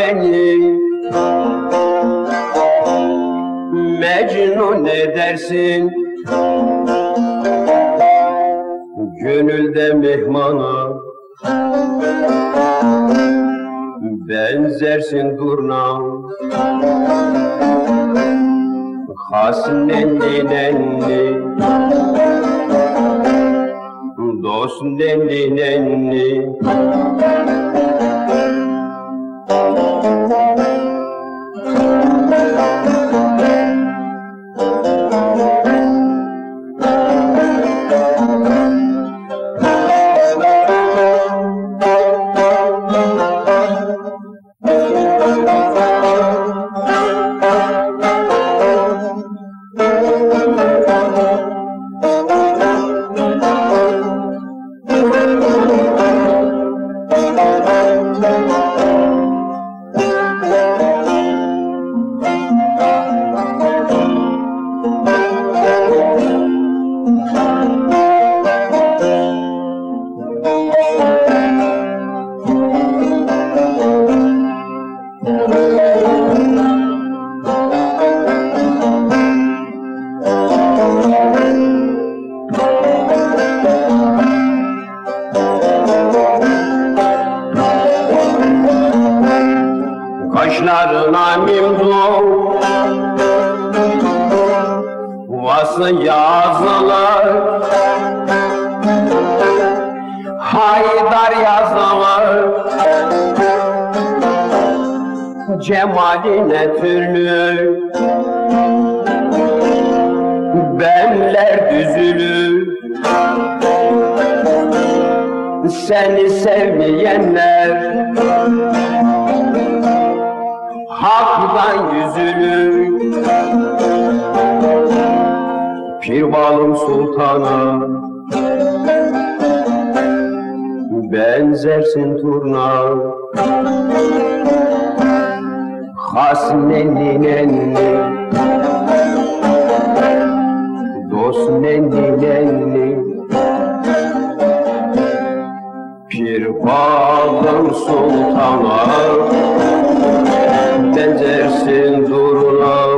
beni Mecnun edersin Gönülde mehmana Benzersin durnam Has nenni. Nenni Dost nenni nenni Kaşlarına mimdu Vası yazılır Haydar yazılır Cemaline türlü. Benler düzülür Seni sevmeyenler Hak'tan yüzülür Pir balım sultana Benzersin turna. Has nenni nenni Dost nenni nenni Pir balım sultana benzersin duruna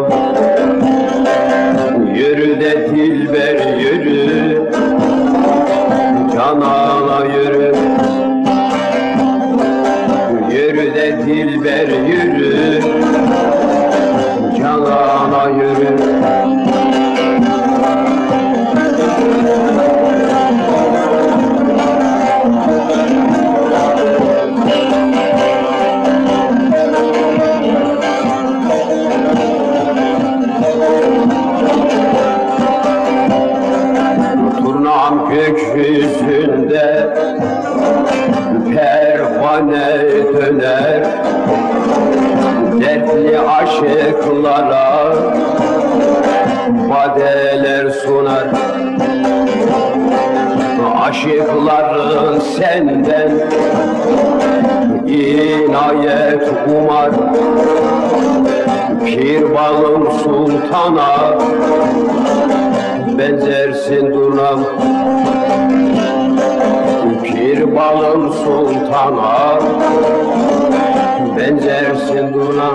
sultana benzersin durnam Pir balım sultana. Benzersin durnam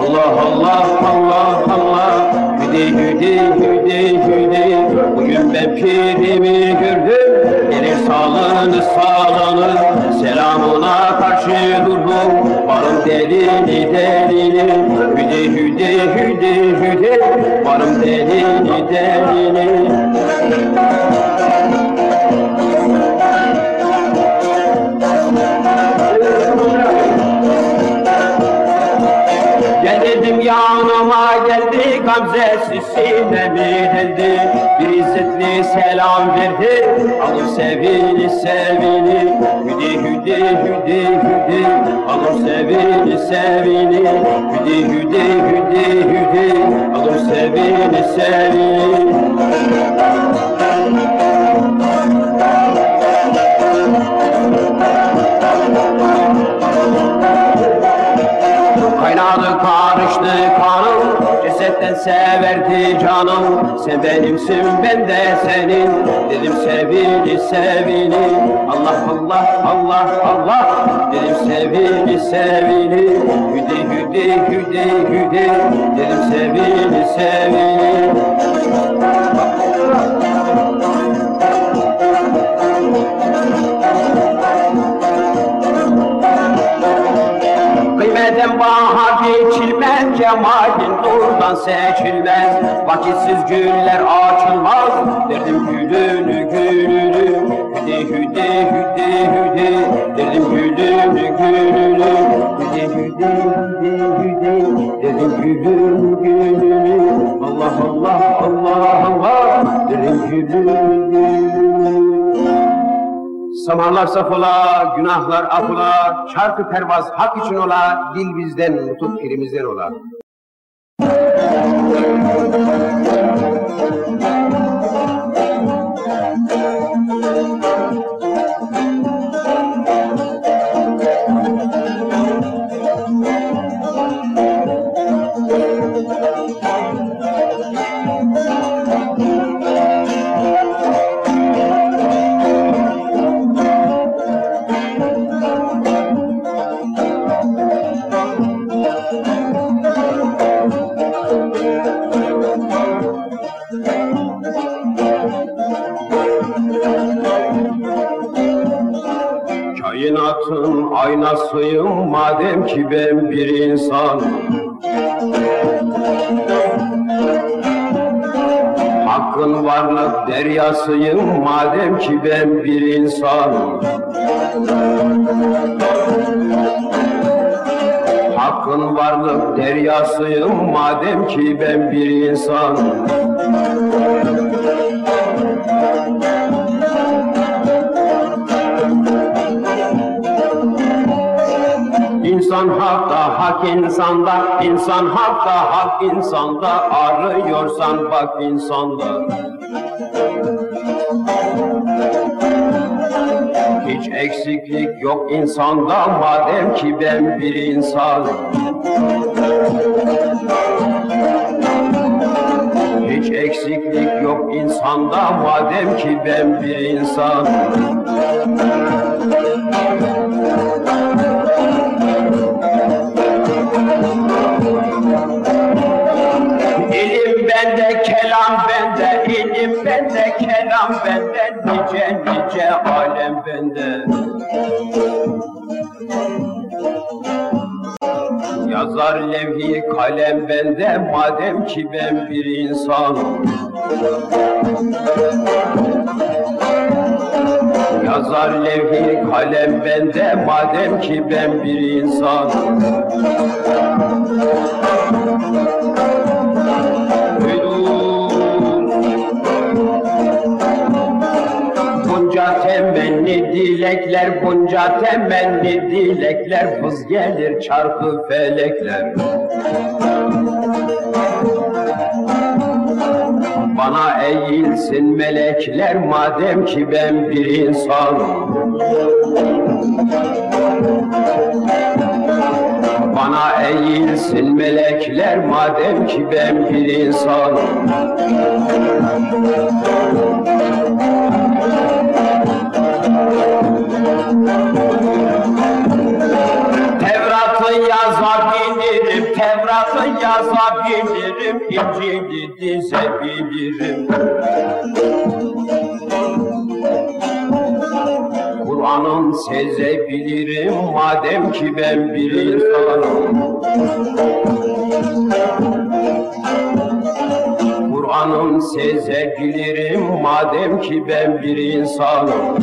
Allah Allah Allah Allah. Hüdi hüdi hüdi hüdi. Bugün ben pirimi gördüm. Gelir sağlığını sağlanır Selamına karşı durdum Varım delini delini Hüdi hüdi hüdi hüdi Varım delini delini geldi Gamzesi sinemi deldi Bir izzetli selam verdi Alır sevini sevini. Hüdi hüdi hüdi hüdi Alır sevini sevini. Hüdi hüdi hüdi hüdi Alır sevini sevini. Kaynadı karıştı kanım Cesetten severdi canım. Sen benimsin ben de senin. Dedim sevini sevini. Allah Allah Allah Allah. Dedim sevini sevini. Hüdi hüdi hüdi hüdi. Dedim sevini sevini Kıymetin baha geçilmez, cemalin nurdan seçilmez. Vakitsiz güller açılmaz, derdim gülünü gülünü. Hüdi hüdi hüdi hüdi, derdim gülünü gülünü. Hüdi hüdi hüdi hüdi, derdim gülünü gülünü. Allah Allah Allah Allah, derdim gülünü gülünü Samanlar saf ola, günahlar af ola, şarkı pervaz hak için ola, dil bizden, nutuk pirimizden ola. Kainatın aynasıyım madem ki ben bir insan. Hakkın varlık deryasıyım madem ki ben bir insan. Hakkın varlık deryasıyım madem ki ben bir insan İnsan hakta, hak insanda, insan hakta, hak insanda, arıyorsan bak insanda. Hiç eksiklik yok insanda, madem ki ben bir insanım. Hiç eksiklik yok insanda, madem ki ben bir insanım. Yazar levhi kalem bende, madem ki ben bir insanım. Yazar levhi kalem bende, madem ki ben bir insanım. Dilekler, bunca temenni dilekler, Vız gelir çarpı felekler. Bana eğilsin melekler, madem ki ben bir insanım. Bana eğilsin melekler, madem ki ben bir insanım. Yazabilirim, İncil'i dizebilirim. Kur'an'ın sezebilirim, madem ki ben bir insanım. Kur'an'ın sezebilirim, madem ki ben bir insanım.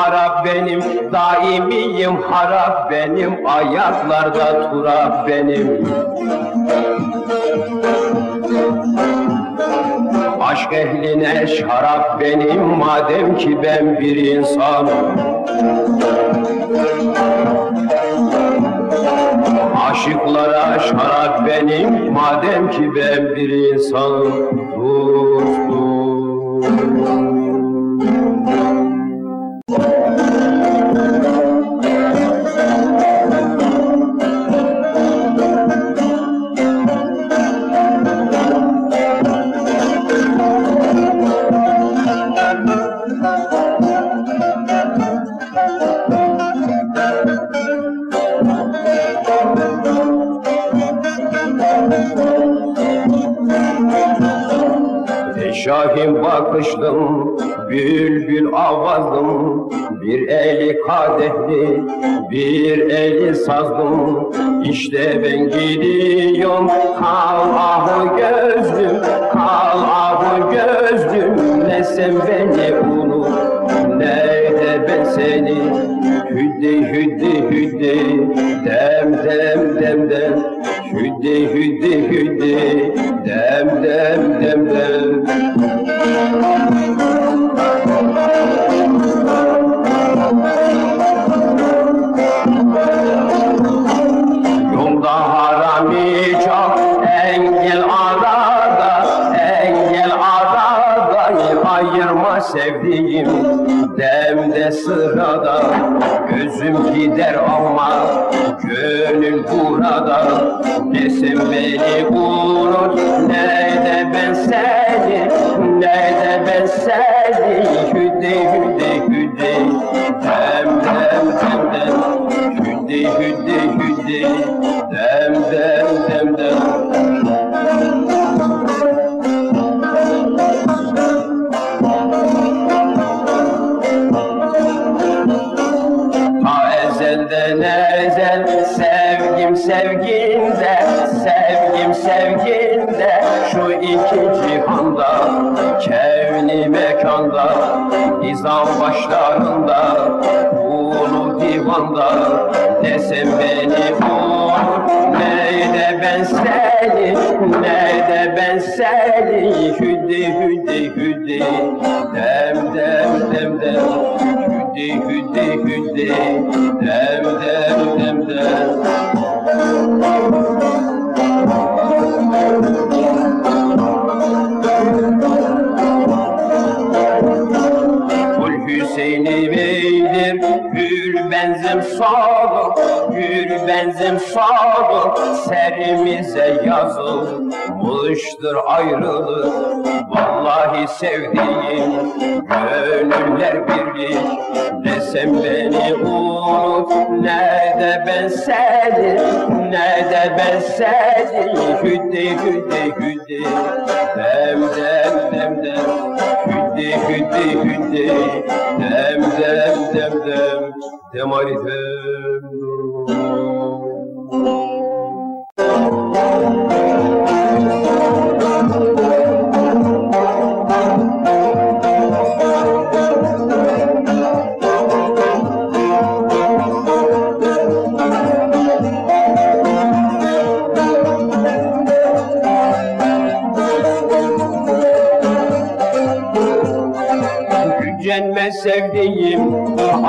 Harap benim daimiyim harap benim ayaklarda turap benim. Aşk ehline şarap benim madem ki ben bir insanım. Aşıklara şarap benim madem ki ben bir insanım. Dostum Bakışlım, bülbül avazlım Bir eli kadehli, bir eli sazlım İşte ben gidiyorum, kal ahı gözlüm Kal ahı gözlüm, ne sen beni unut Nerede ben seni, hüddi hüddi hüddi Dem dem dem dem, hüddi hüddi hüddi Dem dem dem dem. Yolda sırada gözüm gider ama Gönül burada. Desem beni unut Nerede ben seni? Nerede ben seni? Hüde hüde hüde. Dem dem dem dem Hüde hüde hüde. Dem dem dem dem nizam başlarında Ulu divanda desem beni vur Nerede ben seni, nerede ben seni Hüdi hüdi hüdi dem dem dem dem. Hüdi hüdi hüdi dem dem dem dem. Kul Sağlık Serimize yazılmıştır ayrılık. Vallahi sevdiğim Gönüller birlik Desem beni unut Nerede ben seni Nerede ben seni. Hüddi hüddi hüddi Dem dem dem dem. Hüddi hüddi hüddi Dem dem dem dem. Dem ali dem Gücenme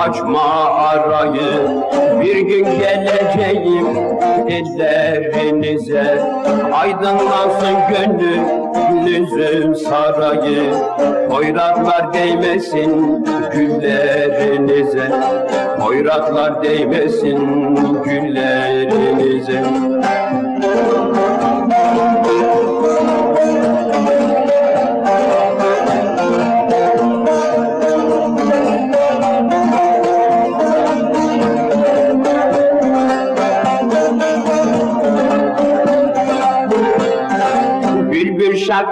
açma arayı Bir gün geleceğim ellerinize. Aydınlansın gönlünüzün sarayı Hoyratlar değmesin güllerinize. Hoyratlar değmesin güllerinize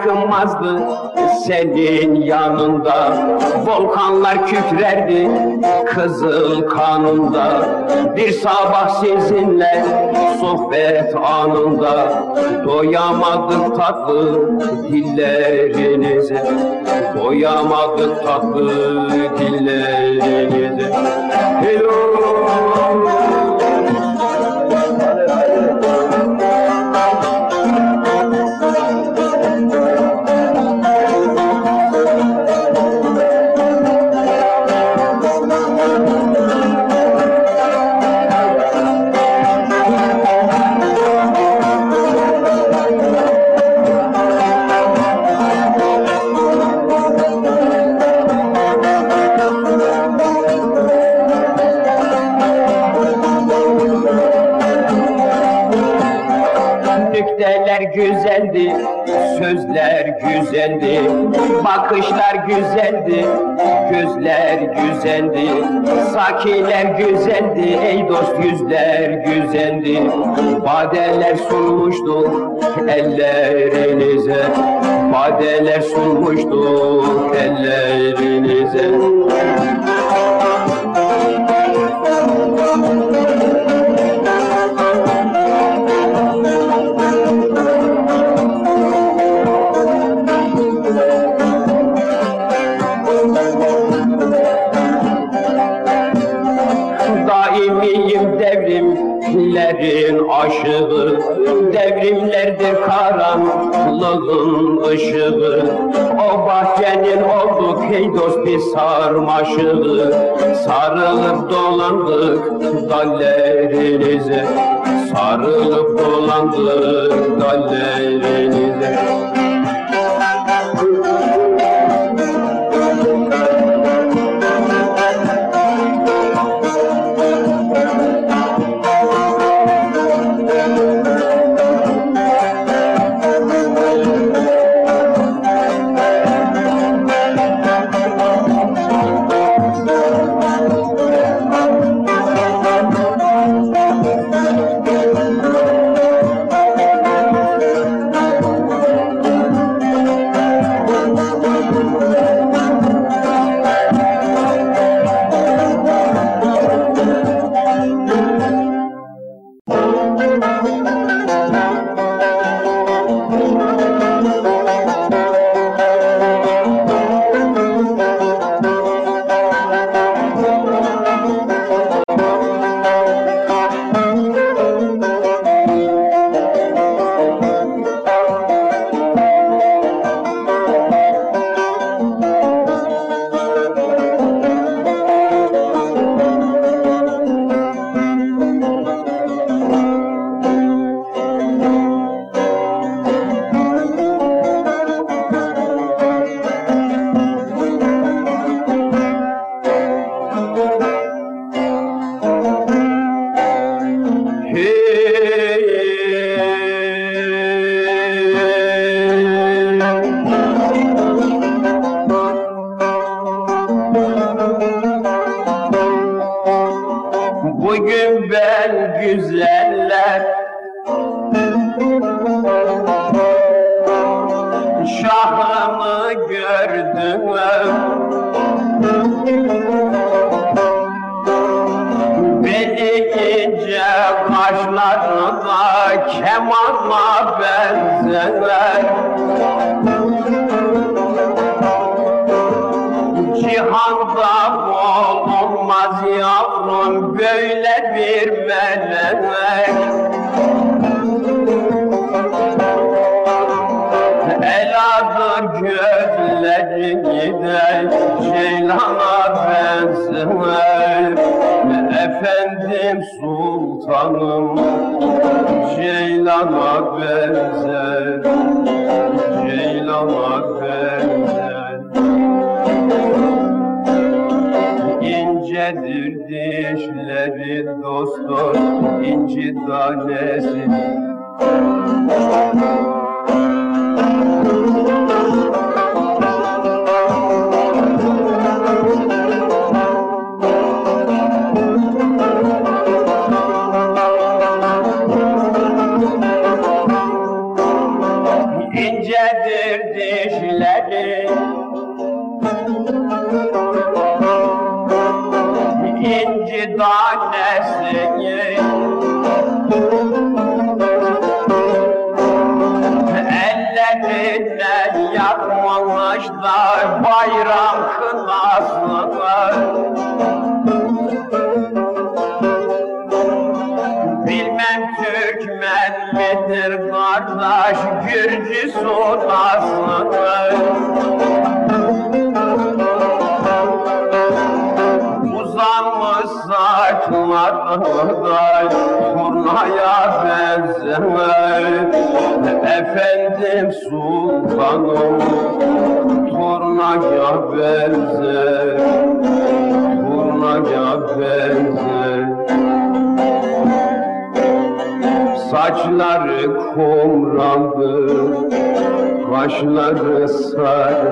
Şarkımazdı senin yanında. Volkanlar kükrerdi kızıl kanında. Bir sabah sizinle sohbet anında. Doyamadık tatlı dillerinize Doyamadık tatlı dillerinize Hello güzeldi, bakışlar güzeldi, gözler güzeldi, sakiler güzeldi, ey dost yüzler güzeldi. Badeler sunmuştuk ellerinize, badeler sunmuştuk ellerinize. Karanlığın ışığı. O bahçenin olduk hey dost bir sarmaşığı. Sarılıp dolandık dallerinize Sarılıp dolandık dallerinize İncedir dişleri dostlar inci tanesi bayram kınasını Bilmem Türkmen midir kardeş Gürcü sonasını saçlarında turnaya Efendim sultanım turnaya benzer Turnaya benzer Saçları kumrandı, kaşları sarı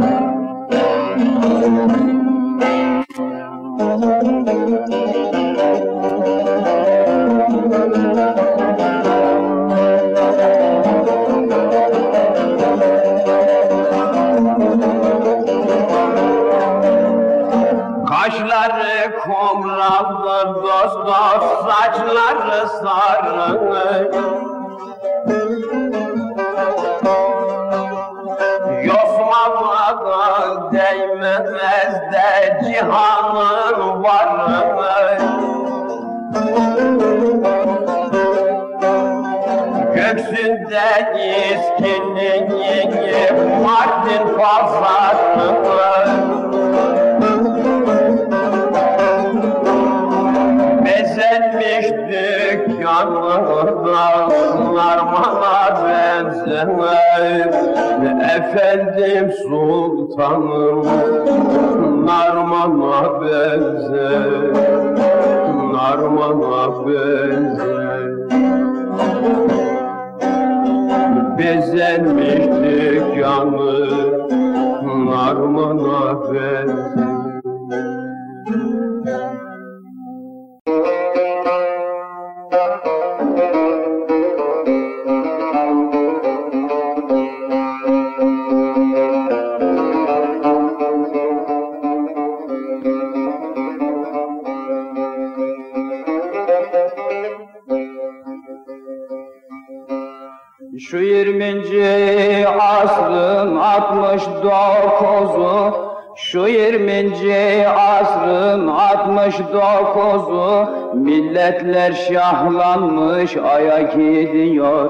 Şu 20. asrın 69'u Şu 20. asrın 69'u Milletler şahlanmış aya gidiyor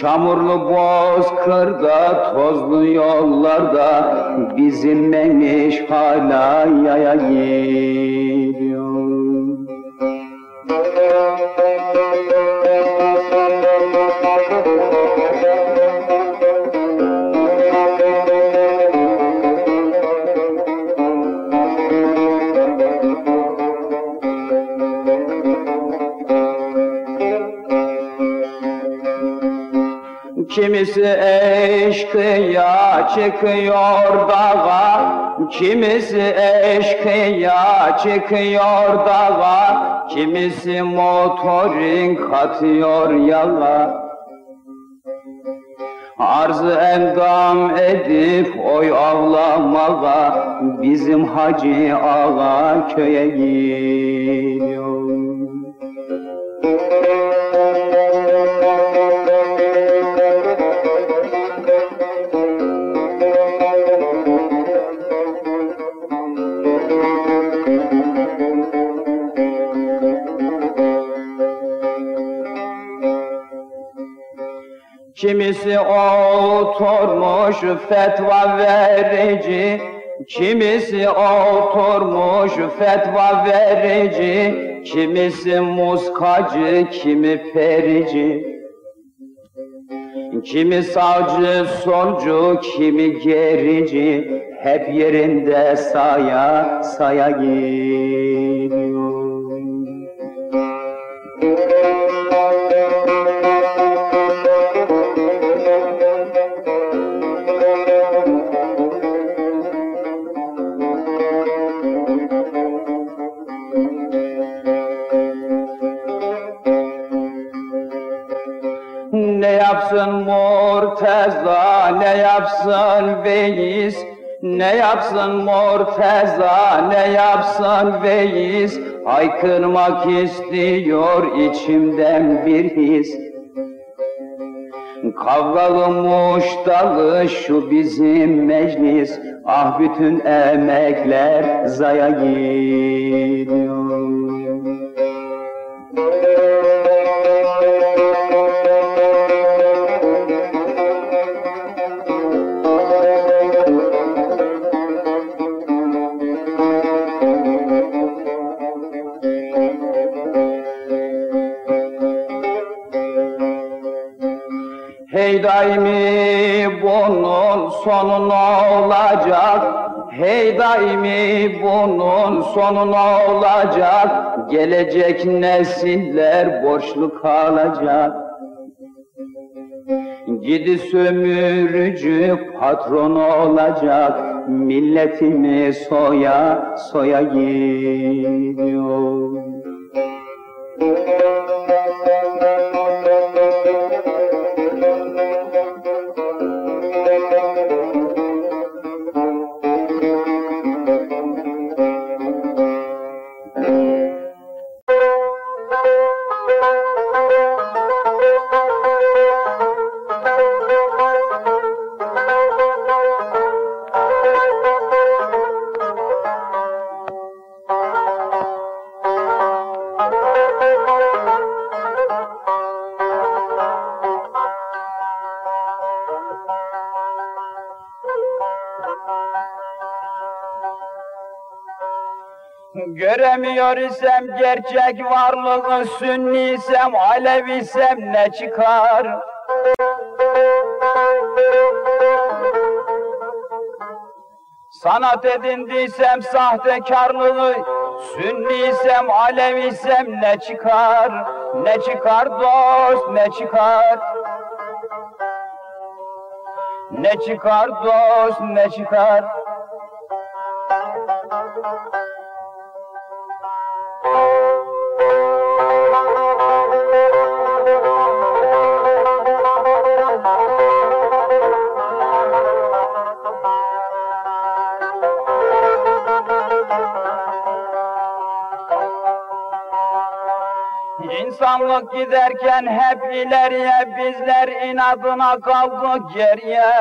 Çamurlu bozkırda, tozlu yollarda Bizim memiş hala yaya gidiyor Kimisi eşkıya çıkıyor dağa Kimisi eşkıya çıkıyor dağa Kimisi motorin katıyor yala Arzı endam edip oy avlamağa Bizim hacı ağa köye gidiyor Kimisi oturmuş fetva verici? Kimisi oturmuş fetva verici? Kimisi muskacı, kimi perici Kimi savcı, solcu, kimi gerici? Hep yerinde saya saya gidiyor Murteza, ne yapsın Veys Haykırmak istiyor içimden bir his. Kavgalı muştalı şu bizim meclis. Ah bütün emekler zaya gidiyor daimi bunun sonu olacak? Hey daimi bunun sonu olacak? Gelecek nesiller borçlu kalacak. Gidi sömürücü patron olacak. Milletimi soya soya gidiyor. Göremiyor isem gerçek varlığı sünniysem alevisem ne çıkar? Sanat edindiysem sahtekarlığı Sünniysem alevisem ne çıkar? Ne çıkar dost ne çıkar? Ne çıkar dost ne çıkar? İnsanlık giderken hep ileriye bizler inadına kaldık geriye.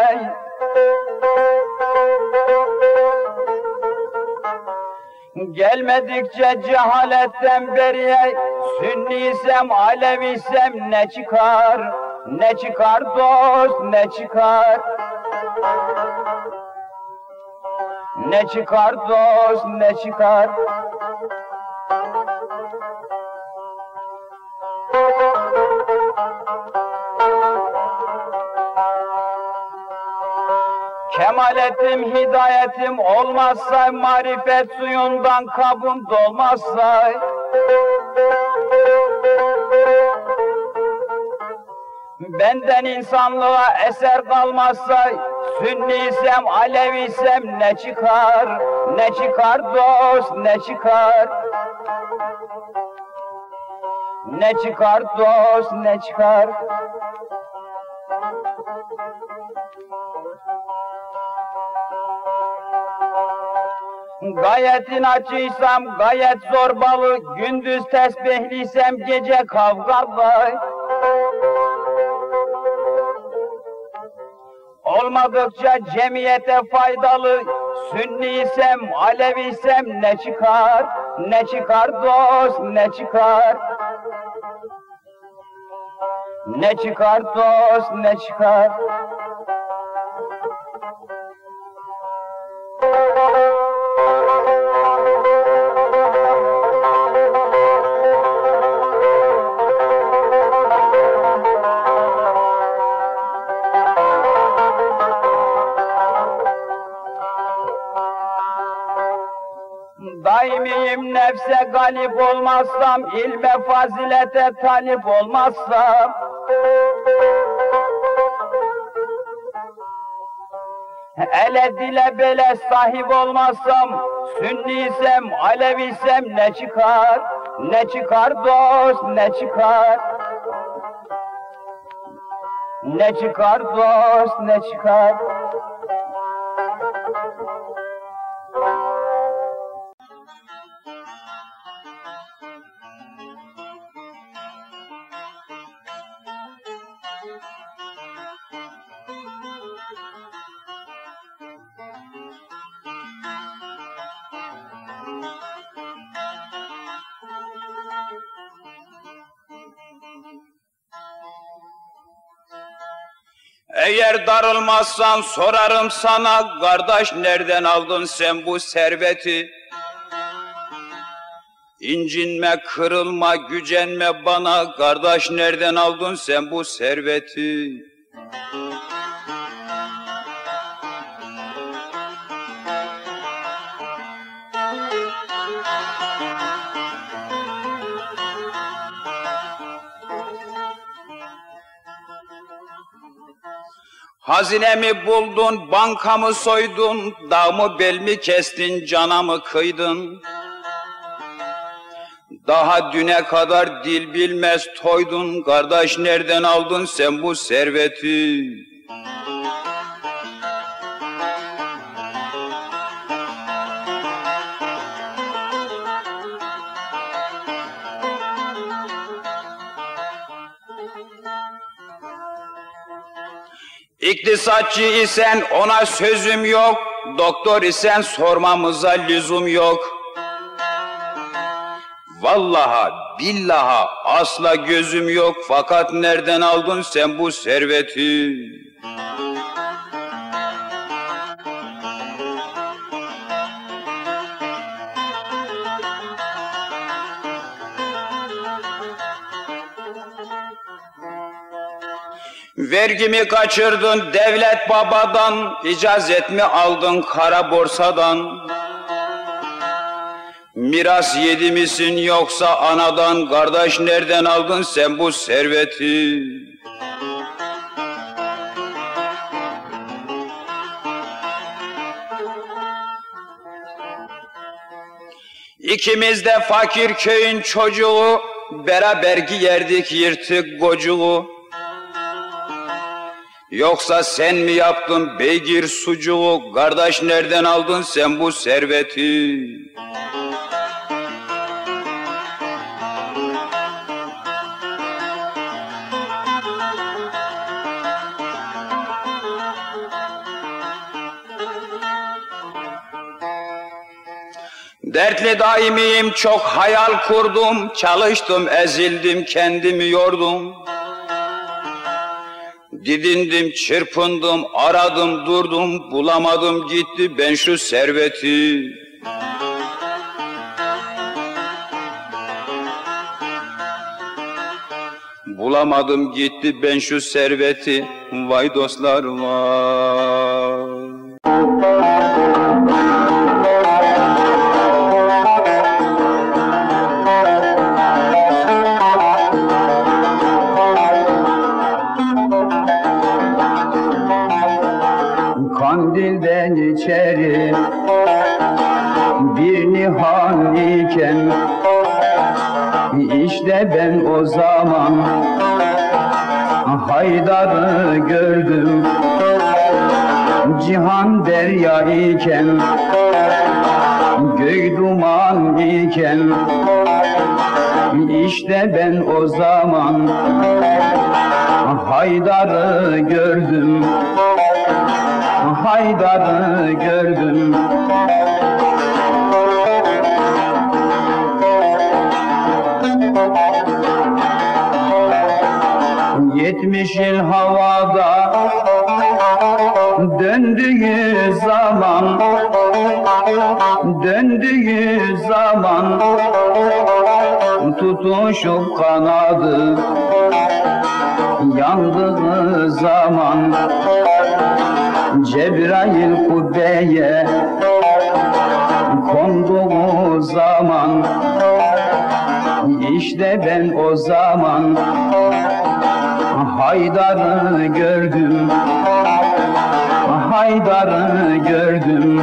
Gelmedikçe cehaletten beriye Sünniysem Aleviysem ne çıkar? Ne çıkar dost ne çıkar? Ne çıkar dost ne çıkar Kemaletim, hidayetim olmazsa, marifet suyundan kabım dolmazsa, benden insanlığa eser kalmazsa, Sünniysem, Aleviysem ne çıkar, ne çıkar dost, ne çıkar? Ne çıkar dost, ne çıkar? Gayet inatçıysam gayet zorbalı, gündüz tesbihliysem gece kavgalı. Olmadıkça cemiyete faydalı, Sünniysem, Aleviysem ne çıkar, ne çıkar dost, ne çıkar? Ne çıkar dost, ne çıkar? Daimiyim nefse galip olmazsam, ilme fazilete talip olmazsam, ele dile bele sahip olmazsam, sünniysem, aleviysem ne çıkar? Ne çıkar dost, ne çıkar? Ne çıkar dost, ne çıkar? Eğer darılmazsan sorarım sana kardeş nereden aldın sen bu serveti? İncinme, kırılma, gücenme bana kardeş nereden aldın sen bu serveti? Hazinemi buldun, bankamı soydun, dağımı belmi kestin, canamı kıydın. Daha düne kadar dil bilmez toydun, kardeş nereden aldın sen bu serveti? İktisatçı isen ona sözüm yok, doktor isen sormamıza lüzum yok. Vallaha, billaha asla gözüm yok fakat nereden aldın sen bu serveti? Vergimi kaçırdın devlet babadan, icazet mi aldın kara borsadan? Miras yedi misin yoksa anadan, kardeş nereden aldın sen bu serveti? İkimiz de fakir köyün çocuğu, beraber giyerdik yırtık gocuğu. Yoksa sen mi yaptın beygir sucuğu, kardeş nereden aldın sen bu serveti? Dertli daimiyim çok hayal kurdum, çalıştım ezildim kendimi yordum. Didindim, çırpındım, aradım, durdum, bulamadım gitti ben şu serveti. Bulamadım gitti ben şu serveti, vay dostlar vay. Ben o zaman? Haydar'ı gördüm. Cihan derya iken Göy duman iken işte ben o zaman? Haydar'ı gördüm. Haydar'ı gördüm Yıl havada Döndüğü zaman Döndüğü zaman Tutuşup kanadı Yandığı zaman Cebrail kubbeye konduğu zaman işte ben o zaman Haydar'ı gördüm. Haydar'ı gördüm.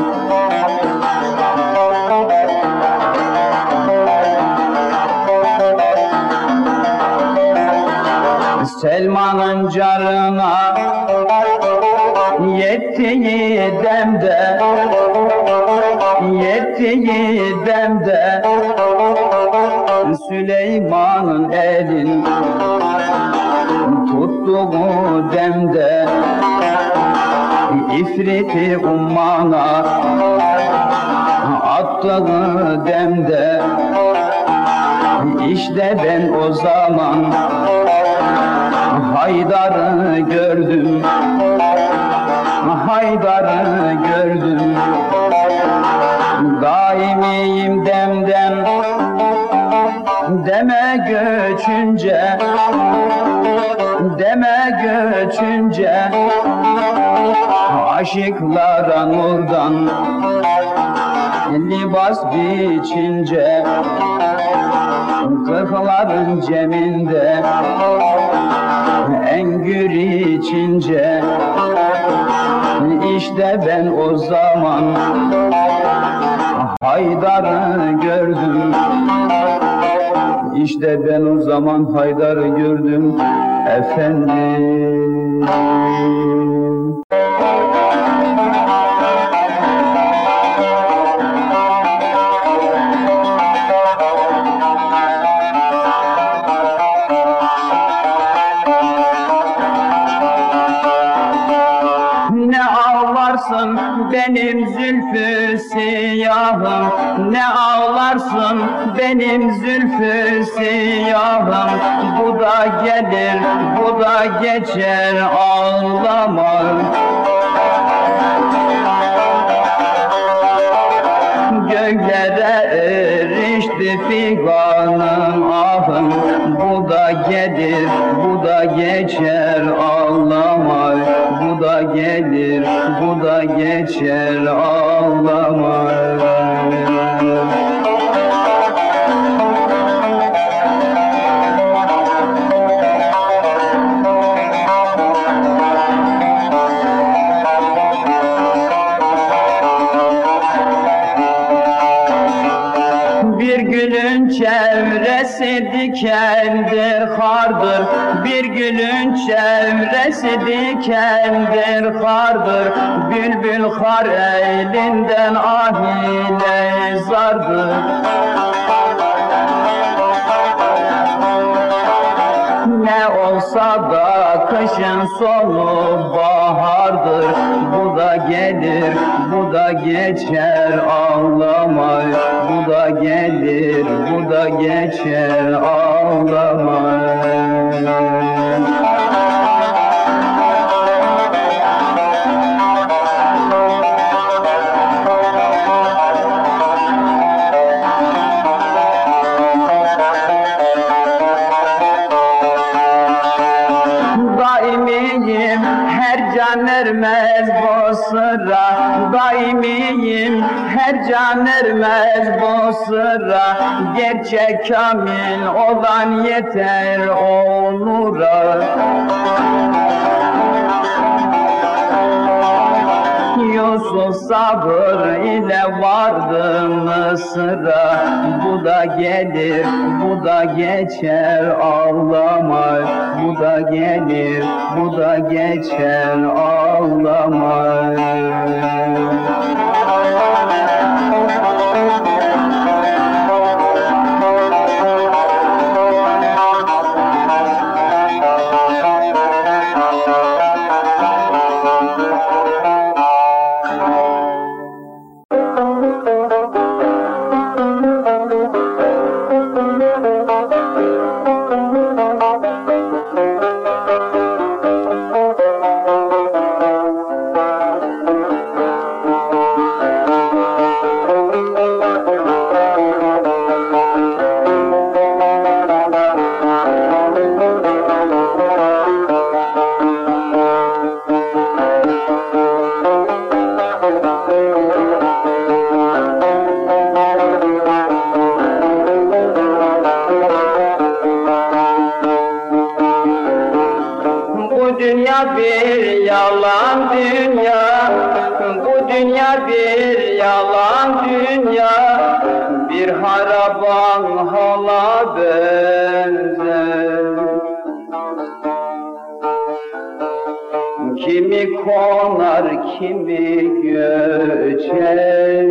Selman'ın carına yettiği demde. Yettiği demde. Süleyman'ın elin tuttuğu demde? İfriti ummana attığı demde? İşte ben o zaman Haydar'ı gördüm. Haydar'ı gördüm. Daimiyim demden. Deme göçünce Deme göçünce. Aşıklara nurdan Libas biçince. Kırkların ceminde Engür içince. İşte ben o zaman Haydar'ı gördüm İşte ben o zaman Haydar'ı gördüm efendim. Ne ağlarsın benim zülfü siyahım Ne ağlarsın benim zülfü siyahım Bu da gelir bu da geçer ağlama. Göklere erişti figanın ahım. Bu da gelir, bu da geçer ağlama gelir, bu da geçer ağlama gülün çevresi dikendir kardır Bülbül kar elinden ah ile zardır. Ne olsa da kışın sonu bahardır. Bu da gelir, bu da geçer ağlama Bu da gelir, bu da geçer ağlama Daimiyim ermez bu sıra. Gerçek kamil olan yeter o nura Yusuf sabır ile vardı Mısır'a Bu da gelir, bu da geçer ağlama Bu da gelir, bu da geçer ağlama Bu dünya Bir haraban hala benzer. Kimi konar kimi göçer.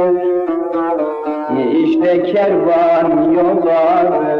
İşte kervan yola benzer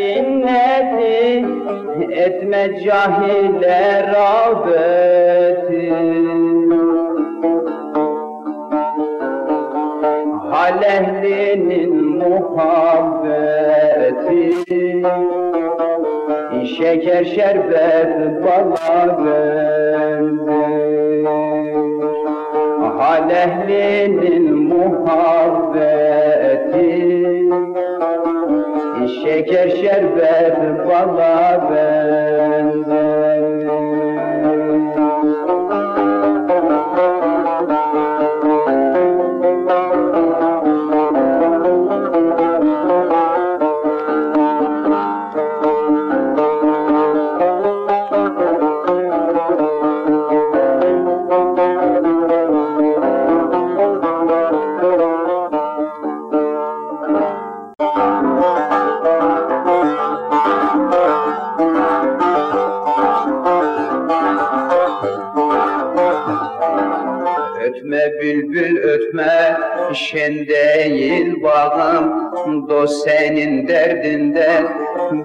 minneti Etme cahile rağbeti. Hal ehlinin muhabbeti Şeker şerbet bala benzer Hal ehlinin muhabbeti Şeker şerbet bala benzer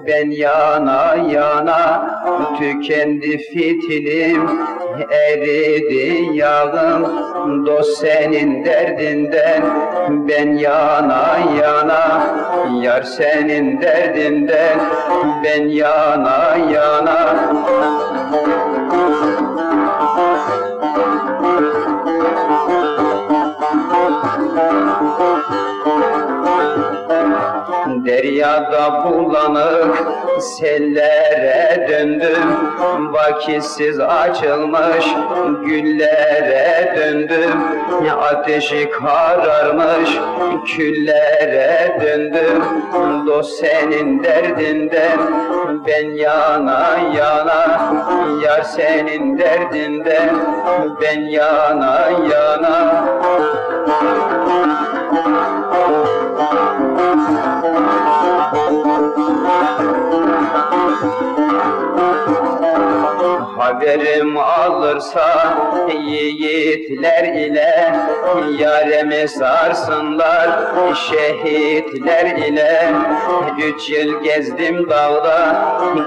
ben yana yana Tükendi fitilim, eridi yağım. Dost senin derdinden ben yana yana Yar senin derdinden ben yana yana Deryada bulanık sellere döndüm. Vakitsiz açılmış güllere döndüm. Ateşi kararmış küllere döndüm. Dost senin derdinden ben yana yana. Yar senin derdinden ben yana yana Haberim alırsa yiğitler ile Yaremi sarsınlar. Şehitler ile Üç yıl gezdim dağda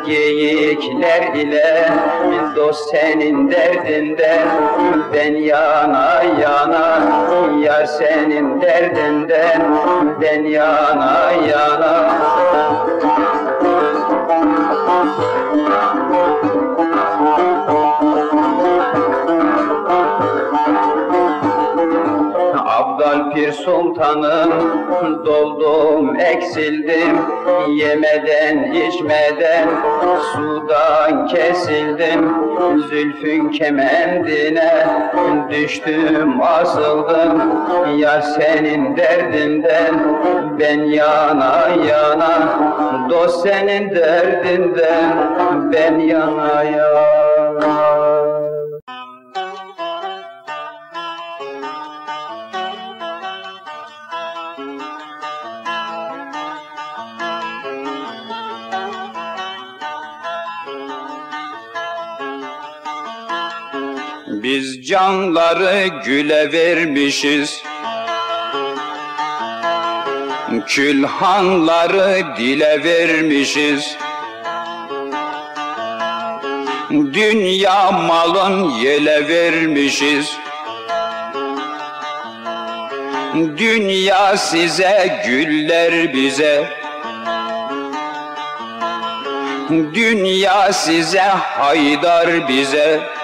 geyikler ile Dost senin derdinden ben yana yana Yar senin derdinden ben yana yana Abdal Pir Sultanım doldum eksildim. Yemeden içmeden sudan kesildim. Zülfün kemendine düştüm asıldım. Ya senin derdinden ben yana yana. Dost senin derdinden ben yana yana Biz canları güle vermişiz. Külhanları dile vermişiz. Dünya malın yele vermişiz. Dünya size güller bize. Dünya size haydar bize